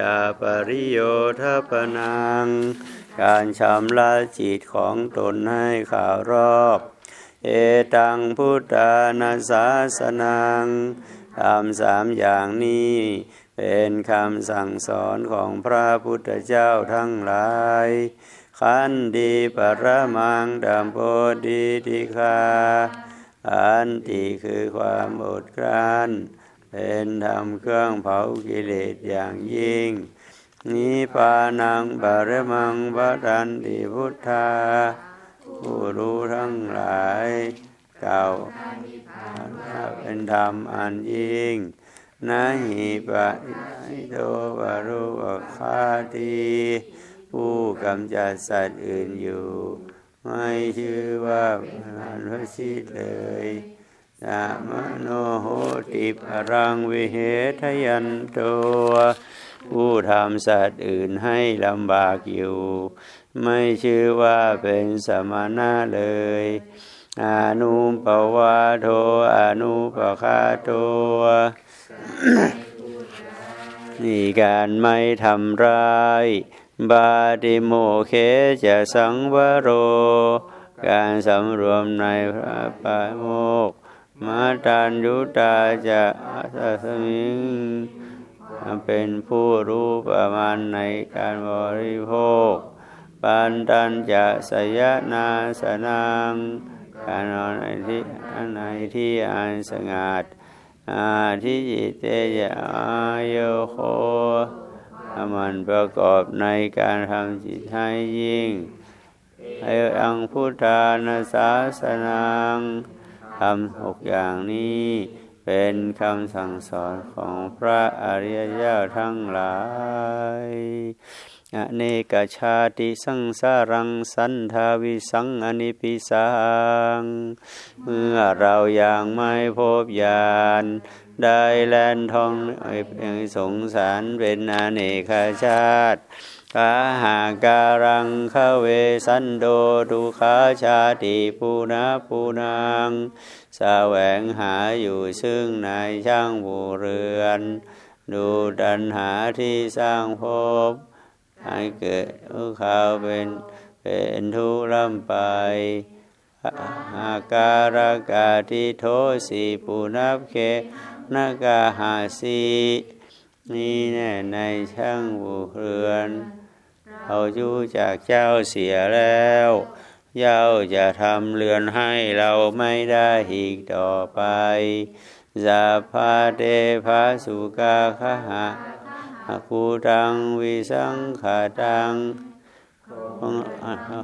ตาปริโยทปนัง การชำระจิตของตนให้ข่าวรอบ เอตังพุทธานาสาสนังทำสามอย่างนี้ เป็นคำสั่งสอนของพระพุทธเจ้าทั้งหลาย ขันดีปรมังดัมโพดีติคาอันติคือความอดกลั้น เป็นธรรมเครื่องเผากิเลสอย่างยิ่ง นิปานังบารมังวรันติพุทธา ผู้รู้ทั้งหลายเก่าเป็นธรรมอันยิ่งนาหิปะโตบารุปคาตีผู้กำจัดสัตว์อื่นอยู่ ไม่ชื่อว่ามันพระชิตเลย สามโนโหติปรังวิเหทยันโตผู้ทำสัตว์อื่นให้ลำบากอยู่ ไม่ชื่อว่าเป็นสมณะเลยอนุปวาโทอนุปคาโตนี่การไม่ทำร้าย บาติโมเคจะสังวโร การสำรวมในพระปาโมก มาตันยุตาจะสัสมิงเป็นผู้รู้ประมาณในการบริโภค ปันตันจะสยนาสนางการนอนในที่ในที่อันสงัดอาทิจิเตยอาโยโคมันประกอบในการทำจิตให้ยิ่งให้อังพุทธานาสาสนัง ทำหกอย่างนี้ เป็นคำสั่งสอนของพระอริยเจ้าทั้งหลาย อเนกชาติสังสารังสันทาวิสังอนิปิสังเมื่อเรายังไม่พบญาณได้แลนทองสงสารเป็นอเนกชาติกาหาการังขเวสันโดดุขาชาติปูนาปูนางแสวงหาอยู่ซึ่งในช่างบูเรือน ดูดันหาที่สร้างภพ ให้เกิดทุกข่าวเป็นเป็นทุลำไปอาการากาทิโทสีปุนับเคนากาหาสีนี่แน่ในช่างบุเรือนเอาจูจากเจ้าเสียแล้วเจ้าจะทำเรือนให้เราไม่ได้อีกต่อไปจาพาเตภาสุกาคหะ คูตังวิสังขาตัง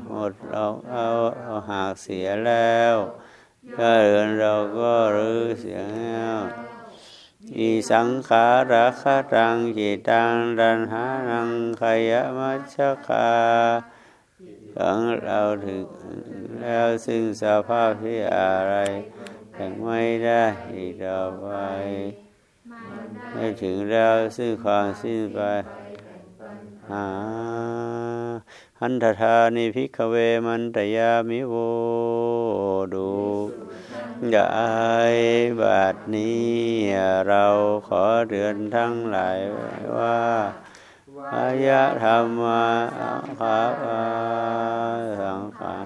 หมดเราเอาเอาหากเสียแล้วก็เรือนเราก็รื้อเสียแล้วอีสังขาระคาตังจิตังดันหานังขยมัชคาของเราถึงแล้วซึ่งสภาพที่อะไรยังไม่ได้อีกต่อไป ได้ถึงแล้วซึ่งความสิ้นไปหาหันทธานิพิกเวมันตยามิโวดูยายบาดนี้เราขอเดือนทั้งหลายว่าอายะธรรมะขาสังขา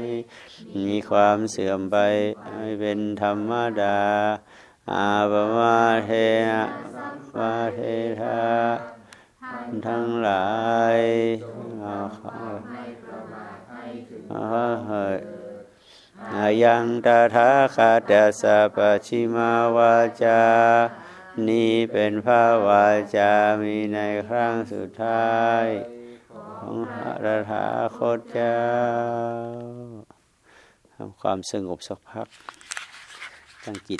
รมีความเสื่อมไปไม่เป็นธรรมดา อาบมาเทนะมาเทธาทั้งหลายอายังตาทาคาตสะปชิมาวาจา นี้เป็นพระวาจา มีในครั้งสุดท้าย ของพระธาคตเจ้าทำความสงบสักพักตั้งจิต